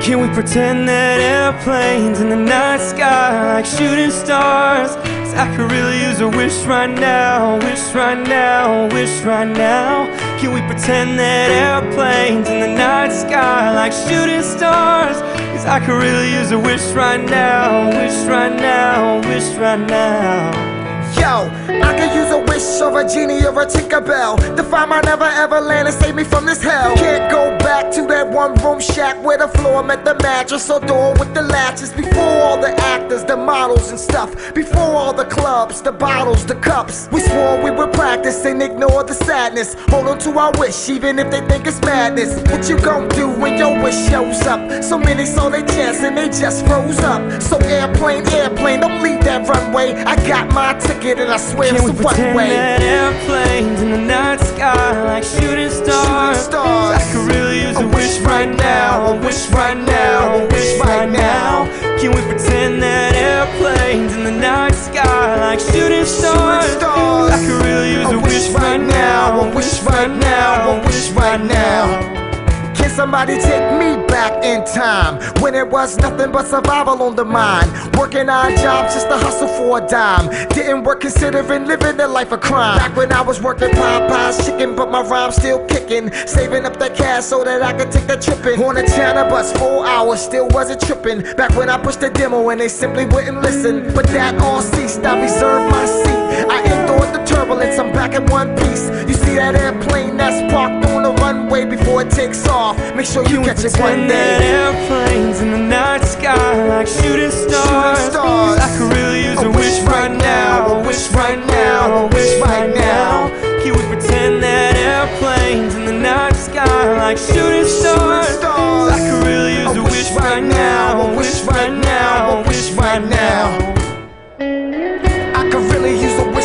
Can we pretend that airplanes in the night sky like shooting stars? Cause I could really use a wish right now, wish right now, wish right now. Can we pretend that airplanes in the night sky like shooting stars? Cause I could really use a wish right now, wish right now, wish right now. Yo, I could use a wish or a genie or a Tinkerbell to find my never ever land and save me from this hell. Can't go back to one room shack where the floor met the mattress or door with the latches. Before all the actors, the models and stuff. Before all the clubs, the bottles, the cups. We swore we would practice and ignore the sadness. Hold on to our wish, even if they think it's madness. What you gon' do when your wish shows up? So many saw their chance and they just froze up. So airplane, airplane, don't leave that runway. I got my ticket and I swear Can it's a one way. that airplanes in the night sky right now, a wish right now. Can we pretend that airplanes in the night sky like shooting stars? stars. I could really use a, wish right now, a wish right now, a wish right now. Somebody take me back in time when it was nothing but survival on the mind? Working odd jobs just to hustle for a dime. Didn't work considering living the life of crime. Back when I was working Popeye's chicken, but my rhyme's still kicking. Saving up that cash so that I could take that trippin'. On a China bus, four hours, still wasn't tripping. Back when I pushed the demo and they simply wouldn't listen. But that all ceased, I reserved my seat. I endured the turbulence, I'm back in one piece. You see that airplane that's parked way before it takes off. Make sure you, you catch it one day. airplanes in the night sky like shooting stars. Shooting stars. I could really use a, a wish, wish right now. A wish right now. A wish right now. Can we pretend that airplanes in the night sky like shooting stars? Shooting stars. I could really use a, a wish, wish right now. A wish right now. A wish right now. I could really use a wish